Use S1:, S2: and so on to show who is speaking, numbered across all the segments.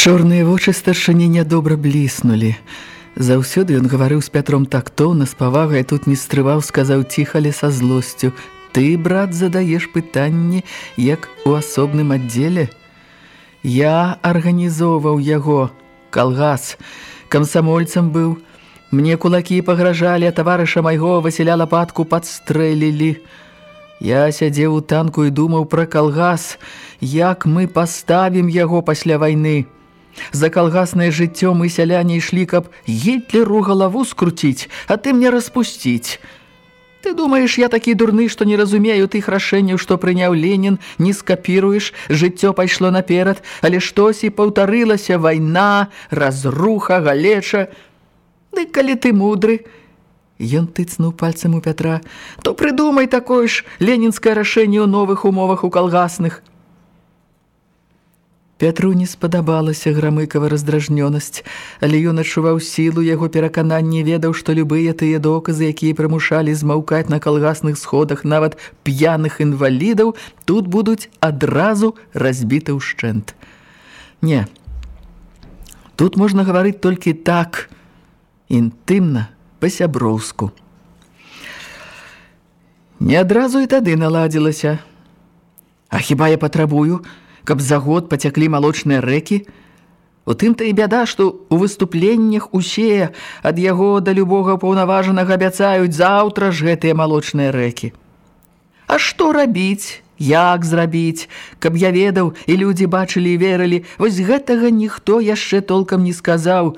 S1: Чорныя вочы старшыні нядобра бліснулі. Заўсёды ён гаварыў з Пятром так тоўна, з павагай тут не стрываў, сказаў ціхалі са злосцю: « Ты, брат, задаеш пытанні, як у асобным аддзеле. Я арганізоўваў яго, калгас, камсамольцам быў. Мне кулакі пагражалі, а таварыша майго Васіля лапатку падстрэлілі. Я сядзеў у танку і думаў пра калгас, як мы паставім яго пасля вайны. За калгаснае жыццё мы сяляне ішлі, каб гітлеру галаву скруціць, а ты мне распусціць. Ты думаеш, я такі дурны, што не разумею тых рашэнняў, што прыняў Ленін, не скапіруеш, жыццё пайшло наперад, але штось і паўтарылася вайна, разруха, галеча. Ды калі ты мудры, Ён тыцнуў пальцам у Пятра, то прыдумай такое ж ленінскае рашэнне ў новых умовах у калгасных. Пятру не спадабалася грамыкава раздражнёнасць, але ён адчуваў сілу яго перакананне ведаў, што любыя тыя доказы, якія прымушалі змаўкаць на калгасных сходах нават п'яных інвалідаў, тут будуць адразу разбіты ўшчэнт. Не. Тут можна гаварыць толькі так, інтымна, па-сяброўску. Не адразу і тады наладзілася. А хіба я патрабую, каб за год пацяклі малочныя рэкі. У тым-то і бяда, што ў выступленнях усе ад яго да любога паўнаважанага абяцаюць заўтра ж гэтыя малочныя рэкі. А што рабіць? Як зрабіць? Каб я ведаў, і людзі бачылі і верылі, вось гэтага ніхто яшчэ толкам не сказаў.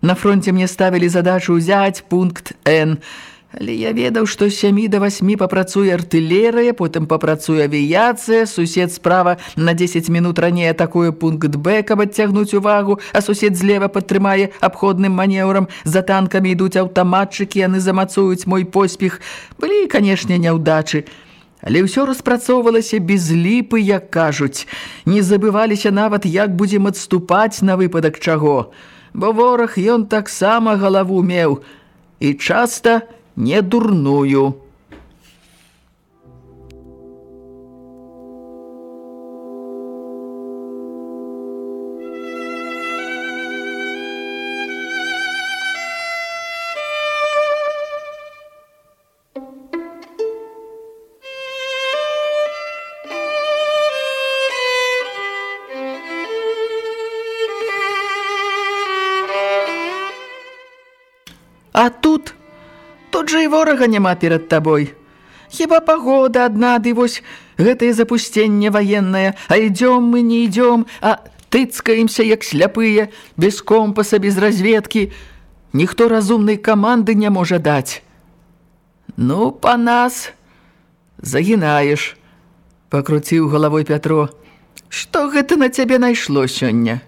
S1: На фронте мне ставілі задачу ўзяць пункт Н – Але я ведаў, што з сямі да васьмі папрацуе артылерыя, потым папрацуе авіяцыя, сусед справа на 10 мінут раней атакуе пункт Б, каб адцягнуць увагу, а сусед злева падтрымае абходным манеўрам. За танкамі ідуць аўтаматчыкі, яны замацуюць мой поспех. Былі, канешне, няўдачы. Але ўсё распрацоўвалася без ліпы, як кажуць. Не забываліся нават, як будзем адступаць на выпадак чаго. Бо вораг ён таксама галаву меў. І часта не дурную. А тут і ворага няма перад табой. Хіба пагода адна, ды вось гэтае запусценне ваеннае, а ідём мы не ідём, а тыцкаемся, як сляпыя, без компаса, без разведкі. Ніхто разумнай каманды не можа даць. Ну, па нас загінаеш, пакруціў галавой Пятро. Што гэта на цябе найшло сёння?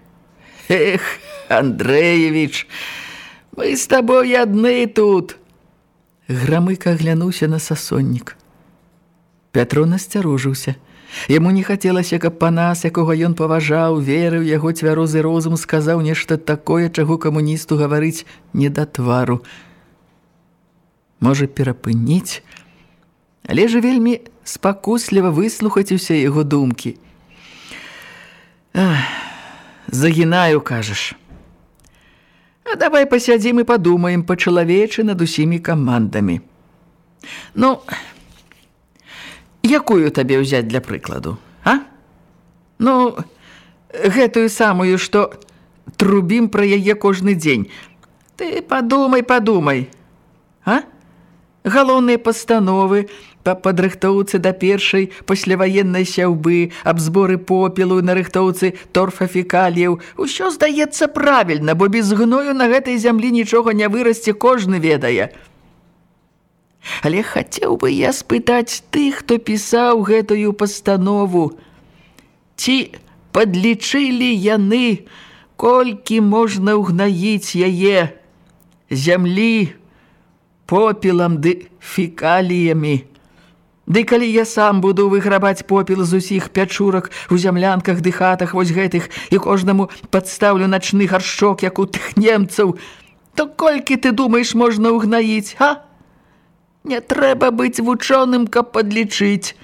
S1: Эх, Андрэевіч, мы з табой адны тут. Грамыка глянуўся на сасоннік. Пятро насцярожыўся. Яму не хацелася, каб па нас, якога ён паважаў, верыў, яго цвярозы розум сказаў нешта такое, чаго камуністу гаварыць не да твару. Можа перапыніць, але ж вельмі спакусліва выслухаць усе яго думкі. Ах, загінаю, кажаш. А давай пасядзім і падумаем па-чалавечы над усімі камандамі. Ну, якую табе ўзяць для прыкладу, а? Ну, гэтую самую, што трубім пра яе кожны дзень. Ты падумай, падумай, а? галоўныя пастановы па падрыхтоўцы да першай пасляваеннай сяўбы, аб зборы попелу на рыхтоўцы торфафекаліяў. Усё здаецца правільна, бо без гною на гэтай зямлі нічога не вырасце, кожны ведае. Але хацеў бы я спытаць тых, хто пісаў гэтую пастанову. Ці падлічылі яны, колькі можна ўгнаіць яе зямлі, попелам ды фекаліямі. Ды калі я сам буду выграбаць попел з усіх пячурак у зямлянках ды хатах вось гэтых і кожнаму падстаўлю начны гаршчок, як у тых немцаў, то колькі ты думаеш можна ўгнаіць, га? Не трэба быць вучоным, каб падлічыць.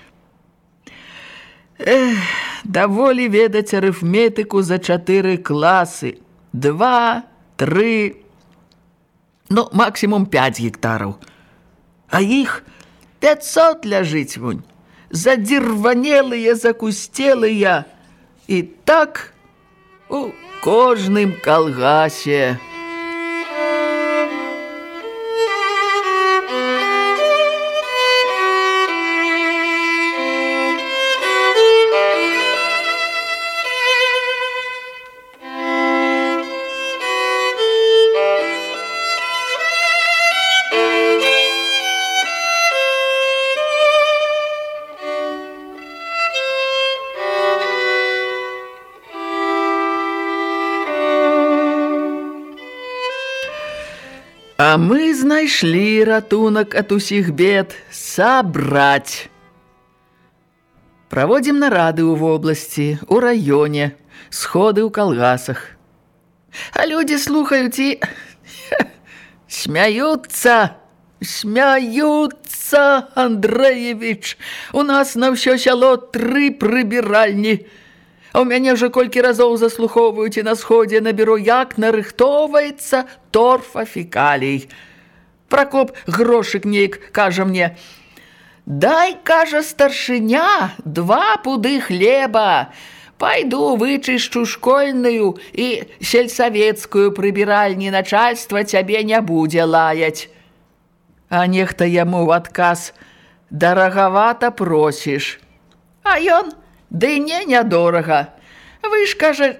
S1: Эх, даволі ведаць арыфметыку за чатыры класы. Два, тры, ну, максимум 5 гектараў. А іх 500 ляжыць вунь, задзірванелыя, закусцелыя. І так у кожным калгасе. А мы знайшлі ратунак ад усіх бед сабраць. Праводзім нарады ў вобласці, у раёне, сходы ў калгасах. А людзі слухаюць і смяюцца, смяюцца, Андрэевіч. У нас на ўсё сяло тры прыбіральні. А ў мяне вже колькі разоў заслухоўваюць і на сходзе на бюро, як нарыхтоўваецца торфафекалій. Пракоп грошык нейк кажа мне: Дай, кажа старшыня, два пуды хлеба. Пайду вычышчу школьную і сельсавецкую прыбіральні начальства цябе не будзе лаяць. А нехта яму ў адказ: Дарагавата просіш. А ён: Ды не нядорага. Вы ж, кажа,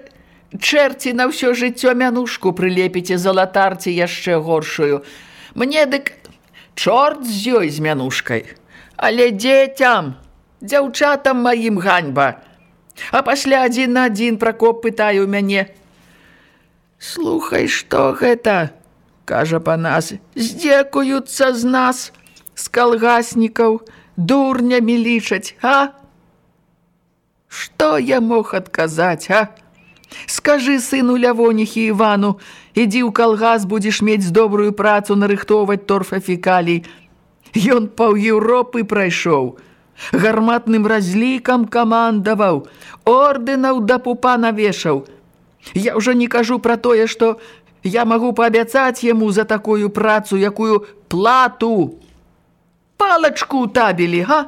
S1: чэрці на ўсё жыццё мянушку прылепіце залатарці яшчэ горшую. Мне дык чорт з ёй з мянушкай. Але дзецям, дзяўчатам маім ганьба. А пасля адзін на адзін пракоп пытае ў мяне. Слухай, што гэта? кажа па нас, здзекуюцца з нас, з калгаснікаў, дурнямі лічаць, а? Што я мог адказаць, а? Скажы сыну Лявоніхі Івану, ідзі ў калгас, будзеш мець добрую працу нарыхтоўваць торфафекалій. Ён паў Еўропы прайшоў, гарматным разлікам камандаваў, ордэнаў да пупа навешаў. Я ўжо не кажу пра тое, што я магу паабяцаць яму за такую працу, якую плату. Палачку ў табелі, га?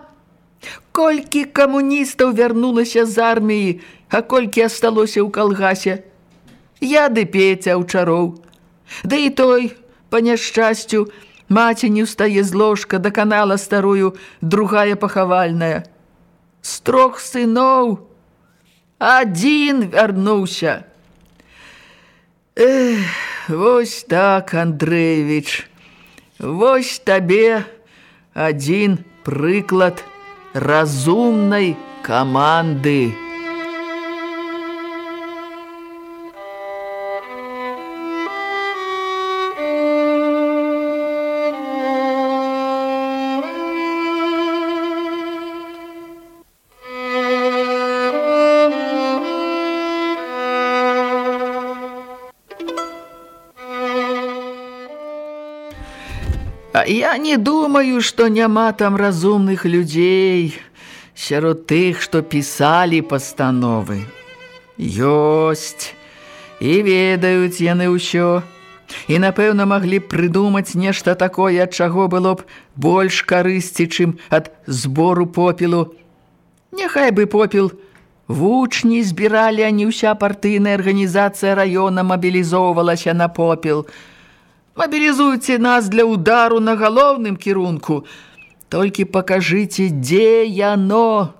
S1: Колькі камуністаў вярнулася з арміі, а колькі асталося ў калгасе. Я ды Пеця ўчароў. Да і той, па няшчасцю, маці не ўстае з ложка, даканала старую, другая пахавальная. З трох сыноў адзін вярнуўся. Эх, вось так, Андрэевіч, вось табе адзін прыклад – разумной команды. Я не думаю, што няма там разумных людзей сярод тых, што пісалі пастановы. Ёсць і ведаюць яны ўсё. І, напэўна, маглі б прыдумаць нешта такое, ад чаго было б больш карысці, чым ад збору попелу. Няхай бы попел вучні збіралі, а не ўся партыйная арганізацыя раёна мабілізоўвалася на попел – Мабілізуйце нас для удару на галоўным кірунку. Толькі пакажыце, дзе яно.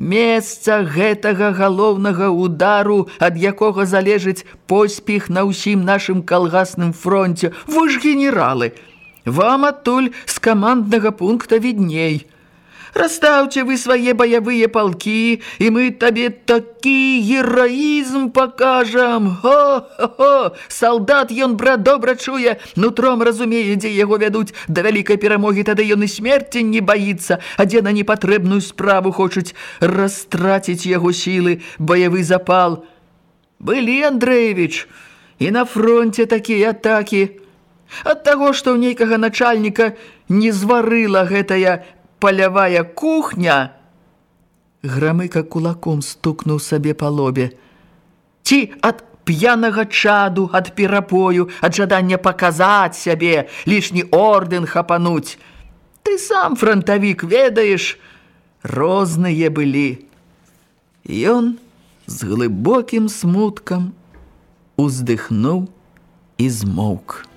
S1: Месца гэтага галоўнага удару, ад якога залежыць поспех на ўсім нашым калгасным фронце. Вы ж генералы. Вам адтуль з каманднага пункта відней. Расстаўце вы свае баявыя палкі, і мы табе такі гераізм пакажам. Хо-хо-хо! Салдат ён, брат, добра чуе, нутром разумее, дзе яго вядуць. Да вялікай перамогі тады ён і смерці не баіцца, а дзе на непатрэбную справу хочуць растраціць яго сілы, баявы запал. Былі, Андрэевіч, і на фронте такія атакі. Ад таго, што ў нейкага начальніка не зварыла гэтая палявая кухня, Грамыка кулаком стукнуў сабе па лобе. Ці ад п'янага чаду, ад перапою, ад жадання паказаць сябе, лішні орден хапануць. Ты сам, фронтавік, ведаеш, розныя былі. Ён з глыбокім смуткам уздыхнуў і змоўк.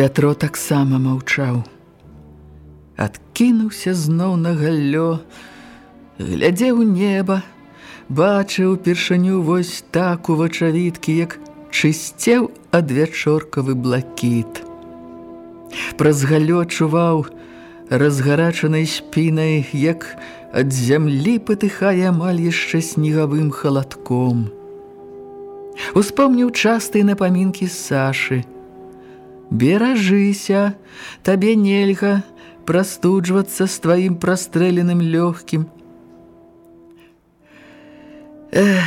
S1: Пятро таксама маўчаў. Адкінуўся зноў на галлё, глядзеў неба, бачыў першыню вось так у вачавіткі, як чысцеў адвячоркавы блакіт. Праз галлё чуваў разгарачанай спінай, як ад зямлі патыхае амаль яшчэ снегавым халадком. Успомніў частыя напамінкі Сашы – Беражыся, табе нельга прастуджвацца з тваім прастрэленым лёгкім. Эх,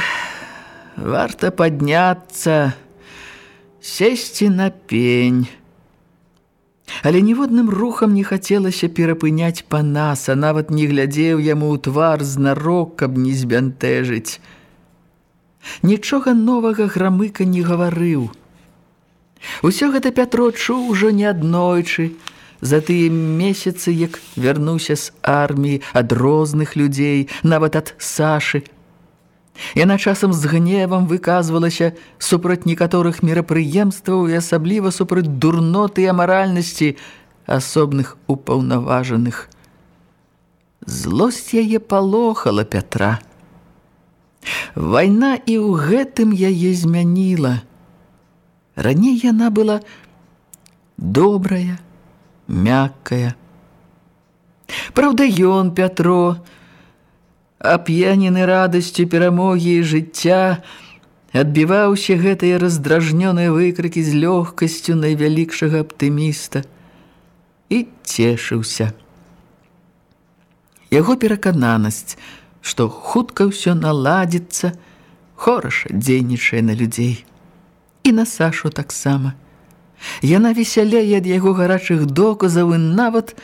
S1: варта падняцца, сесці на пень. Але ніводным рухам не хацелася перапыняць панаса, нават не глядзеў яму ў твар знарок, каб не збянтэжыць. Нічога новага грамыка не гаварыў. Усё гэта Пятро чуў ужо неаднойчы, за тыя месяцы, як вярнуўся з арміі ад розных людзей, нават ад Сашы. Яна часам з гневам выказвалася супраць некаторых мерапрыемстваў і асабліва супраць дурноты і амаральнасці асобных упаўнаважаных. Злосць яе палохала Пятра. Вайна і ў гэтым яе змяніла – Раней яна была добрая, мяккая. Праўда, ён, Пятро, ап'янены радасцю перамогі і жыцця, адбіваўся гэтыя раздражнёныя выкрыкі з лёгкасцю найвялікшага аптыміста і цешыўся. Яго перакананасць, што хутка ўсё наладзіцца, хораша дзейнічае на людзей і на Сашу таксама. Яна весяляе ад яго гарачых доказаў і нават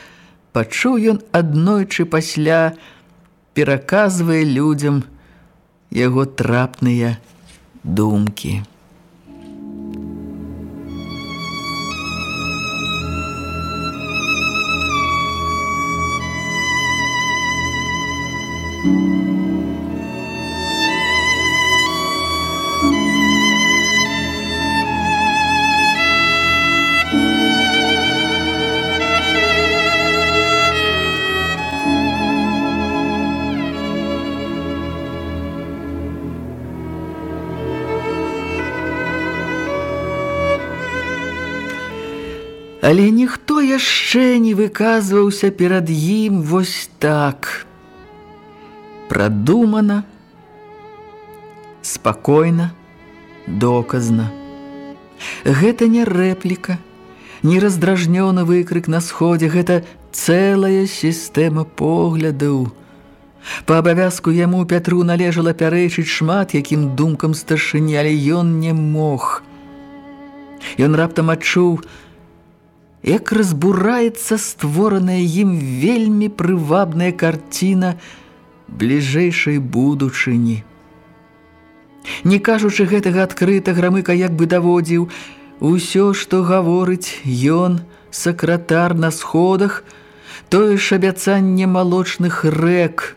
S1: пачуў ён аднойчы пасля пераказвае людзям яго трапныя думкі. Але ніхто яшчэ не выказваўся перад ім вось так. Прадумана, спакойна, доказна. Гэта не рэпліка, не раздражнёны выкрык на сходзе, гэта цэлая сістэма поглядаў, Па абавязку яму Пятру належала пярэчыць шмат, якім думкам старшыні, але ён не мог. Ён раптам адчуў, як разбураецца створаная ім вельмі прывабная карціна бліжэйшай будучыні. Не кажучы гэтага адкрыта, грамыка як бы даводзіў, усё, што гаворыць ён, сакратар на сходах, тое ж абяцанне малочных рэк,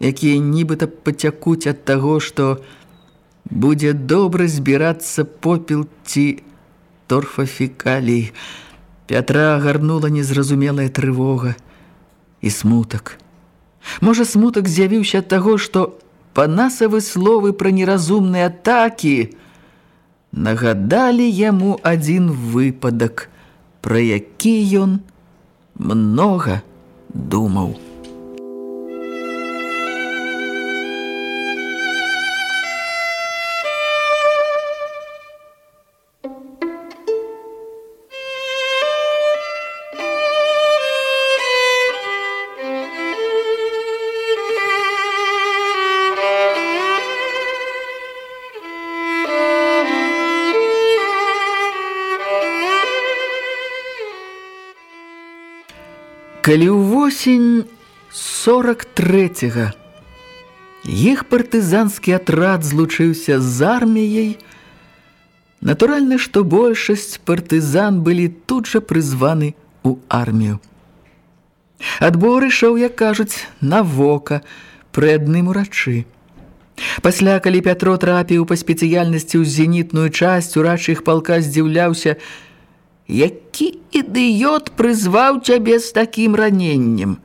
S1: якія нібыта пацякуць ад таго, што будзе добра збірацца попел ці торфафікалій. Пятра агарнула незразумелая трывога і смутак. Можа, смутак з'явіўся ад таго, што панасавы словы пра неразумныя атакі нагадалі яму адзін выпадак, пра які ён многа думаў. Калі ўвосень 43-го іх партызанскі атрад злучыўся з арміяй, натуральна, што большасць партызан былі тут жа прызваны ў армію. Адбор ішоў, як кажуць, на вока пры адным урачы. Пасля, калі Пятро трапіў па спецыяльнасці ў зенітную часць, урач іх палка здзіўляўся, які ідыёт прызваў цябе з такім раненнем.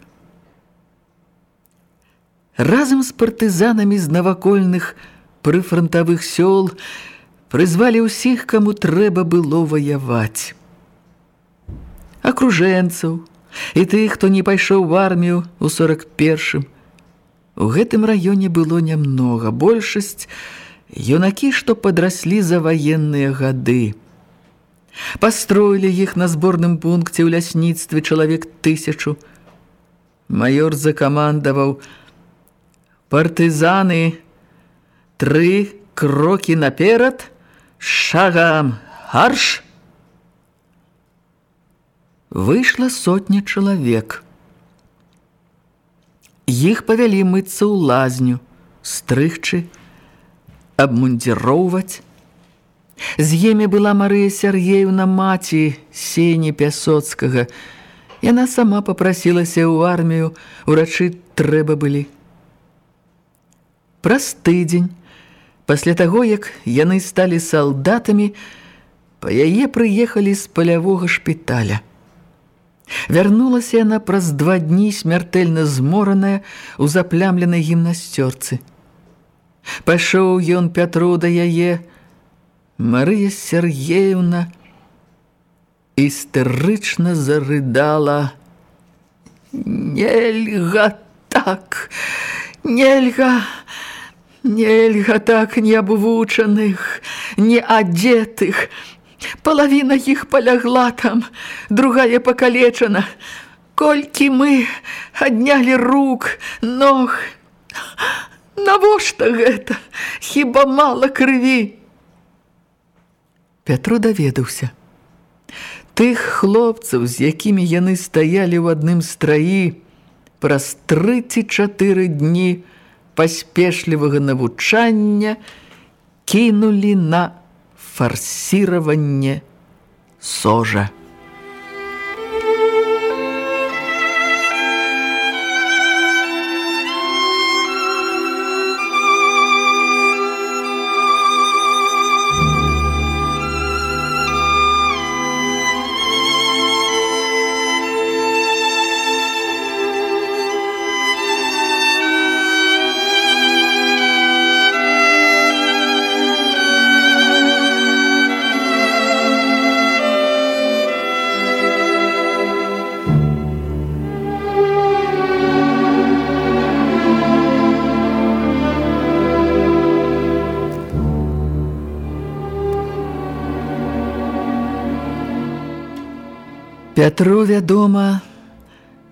S1: Разам з партызанамі з навакольных прыфрантавых сёл прызвалі ўсіх, каму трэба было ваяваць. Акружэнцаў і тых, хто не пайшоў в армію ў 41-м. У гэтым раёне было нямнога, большасць юнакі, што падраслі за ваенныя гады. Пастроілі іх на зборным пункце ў лясніцтве чалавек тысячу. Маёр закамандаваў партызаны тры крокі наперад шагам арш. Выйшла сотня чалавек. Іх павялі мыцца ў лазню, стрыгчы, абмундзіроўваць, З імі была Марыя Сергеевна маці Сені Пясоцкага. Яна сама попрасілася ў армію, урачы трэба былі. Праз тыдзень, пасля таго, як яны сталі салдатамі, па яе прыехалі з палявога шпіталя. Вярнулася яна праз два дні смяртэльна змораная у заплямленай гімнасцёрцы. Пайшоў ён Пятру да яе, Марыя Сергеевна істэрычна зарыдала: Нельга так, нельга, нельга так неабвучаных, неадзетых. Палавіна іх палягла там, другая пакалечана. Колькі мы аднялі рук, ног. Навошта гэта? Хіба мала крыві? Пятро даведаўся. Тых хлопцаў, з якімі яны стаялі ў адным страі, праз тры ці чатыры дні паспешлівага навучання кінулі на фарсіраванне сожа. Пятру, вядома,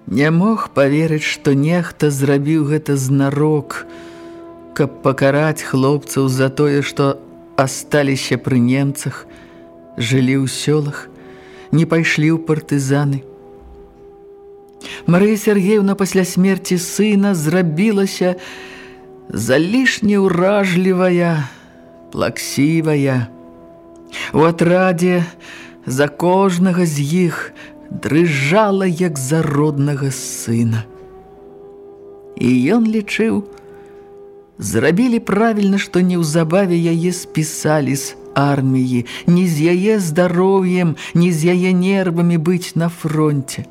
S1: Не мог паверыць, што нехта зрабіў гэта знарок, каб пакараць хлопцаў за тое, што асталіся пры немцах, жылі ў сёлах, не пайшлі ў партызаны. Марыя Сергеевна пасля смерці сына зрабілася залішне ўражлівая, плаксівая. У атрадзе за кожнага з іх дрыжала як за роднага сына. І ён лічыў, зрабілі правільна, што неўзабаве яе спісалі з арміі, ні з яе здароўем, ні з яе нервамі быць на фронте.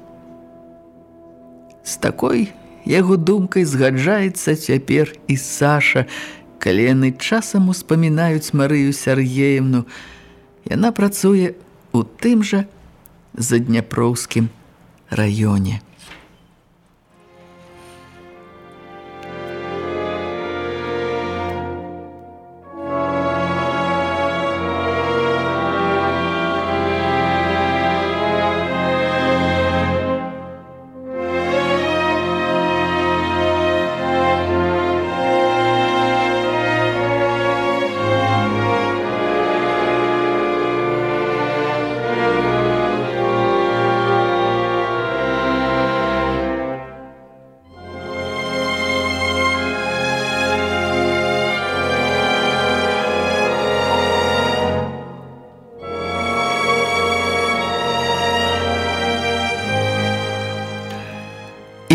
S1: З такой яго думкай згаджаецца цяпер і Саша, калі яны часам успамінаюць Марыю Сергеевну. Яна працуе у тым жа задняпроўскім раёне.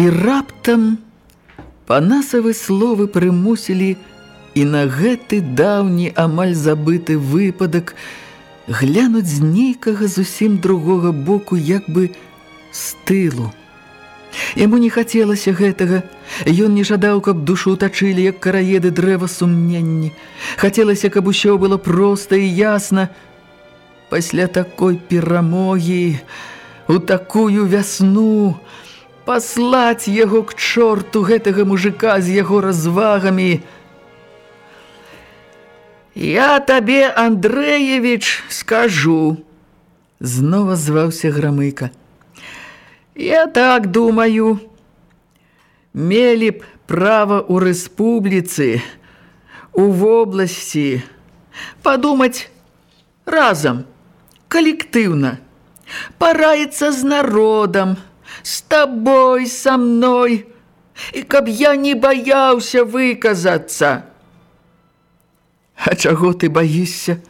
S1: І раптам панасавы словы прымусілі і на гэты даўні амаль забыты выпадак глянуць з нейкага зусім другога боку як бы з тылу. Яму не хацелася гэтага, Ён не жадаў, каб душу тачылі, як караеды дрэва сумненні. Хацелася, каб усё было проста і ясна. Пасля такой перамогі, у такую вясну, паслаць яго к чорту гэтага мужика з яго развагамі. Я табе, Андрэевіч, скажу, знова зваўся грамыка. Я так думаю, мелі б права ў рэспубліцы, у вобласці падумаць разам, калектыўна, параіцца з народам, с тобой, со мной, і каб я не баяўся выказацца. А чаго ты баішся?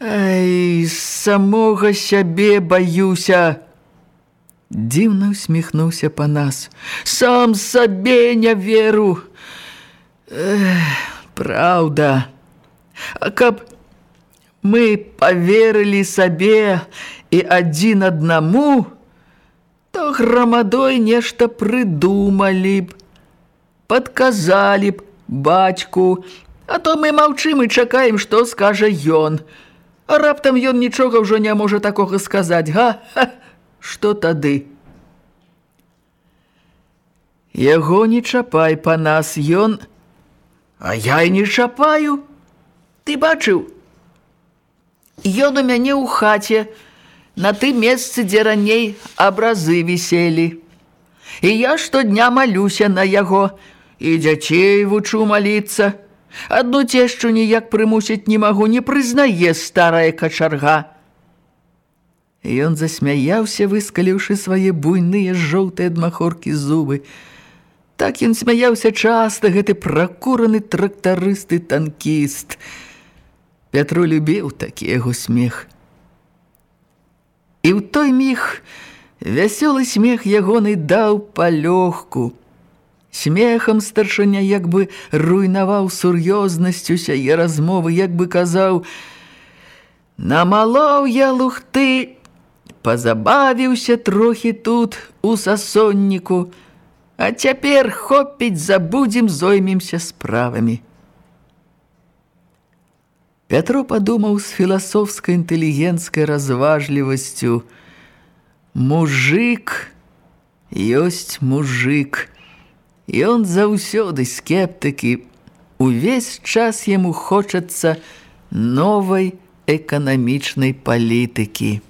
S1: Ай, самога сябе баюся. Дзіўна усміхнуўся па нас. Сам сабе не веру. Эх, праўда. А каб мы поверылі сабе і адзін аднаму, то грамадой нешта прыдумалі б, падказалі б бацьку, а то мы маўчым і чакаем, што скажа ён. А раптам ён нічога ўжо не можа такога сказаць, га? Ха, што тады? Яго не чапай па нас, ён... А я і не чапаю. Ты бачыў? Ён у мяне ў хаце, на тым месцы, дзе раней абразы віселі. І я штодня малюся на яго, і дзяцей вучу маліцца. Адну цешчу ніяк прымусіць не магу, не прызнае старая качарга. Ён засмяяўся, выскаліўшы свае буйныя жоўтыя адмахоркі зубы. Так ён смяяўся часта, гэты пракураны трактарысты танкіст. Пятру любіў такі яго смех. І ў той міг вясёлы смех ягоны даў палёгку. Смехам старшыня як бы руйнаваў сур'ёзнасцю сяе размовы, як бы казаў: «Намалоў я лухты, пазабавіўся трохі тут у сасонніку, а цяпер хопіць забудзем, зоймемся справамі». Пятро падумаў з філасофскай інтэлігенцкай разважлівасцю: Мужик ёсць мужик. Ён заўсёды скептыкі. Увесь час яму хочацца новай эканамічнай палітыкі.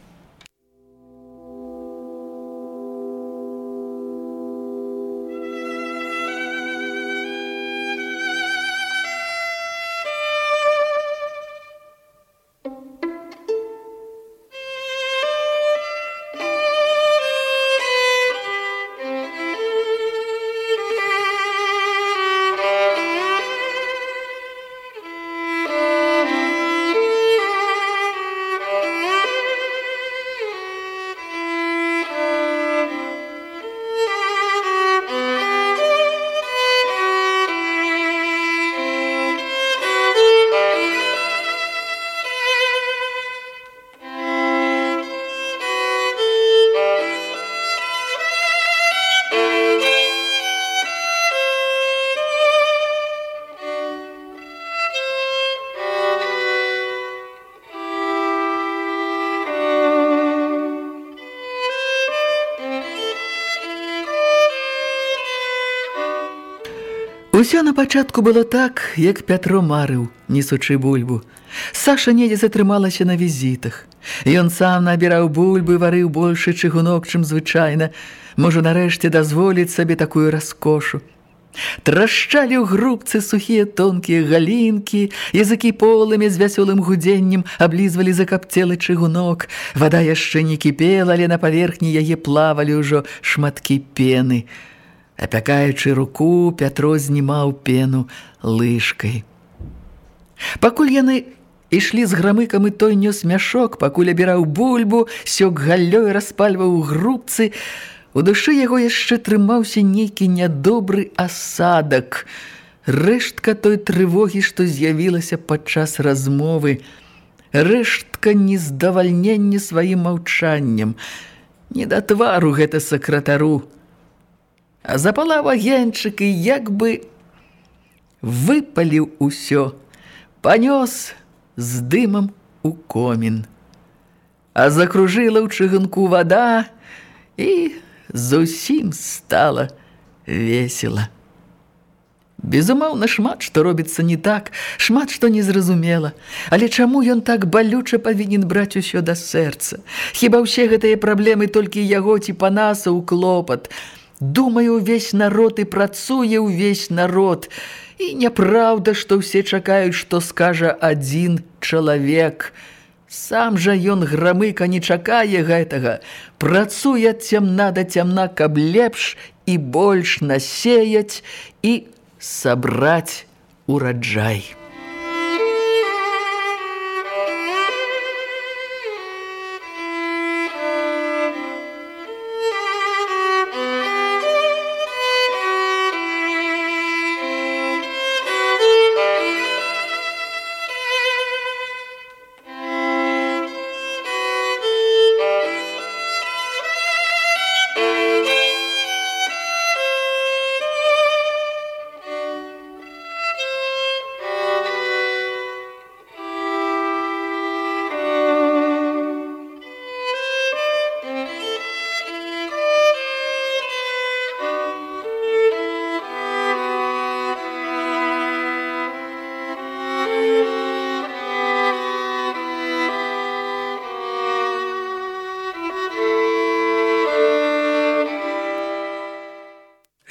S1: Усё на пачатку было так, як Пятро марыў, несучы бульбу. Саша недзе затрымалася на візітах. Ён сам набіраў бульбы, варыў большы чыгунок, чым звычайна. Можа, нарэшце дазволіць сабе такую раскошу. Трашчалі ў грубцы сухія тонкія галінкі, языкі полымі з вясёлым гудзеннем аблізвалі закапцелы чыгунок. Вада яшчэ не кіпела, але на паверхні яе плавалі ўжо шматкі пены. Апякаючы руку, Пятро знімаў пену лыжкай. Пакуль яны ішлі з грамыкам і той нёс мяшок, пакуль абіраў бульбу, сёк галлёй распальваў грубцы, у душы яго яшчэ трымаўся нейкі нядобры асадак. Рэштка той трывогі, што з'явілася падчас размовы. Рэштка нездавальнення сваім маўчаннем. Не да твару гэта сакратару, запалаў агеньчык і як бы выпаліў усё, панёс з дымам у комін. А закружыла ў чыганку вада і зусім стала весела. Безумоўна, шмат што робіцца не так, шмат што незразумела. Але чаму ён так балюча павінен браць усё да сэрца? Хіба ўсе гэтыя праблемы толькі яго ці панаса ў клопат – Думаю, увесь народ і працуе ўвесь народ. І няпраўда, што ўсе чакаюць, што скажа адзін чалавек. Сам жа ён грамыка не чакае гэтага. Працуе цямна да цямна, каб лепш і больш насеяць і сабраць ураджай.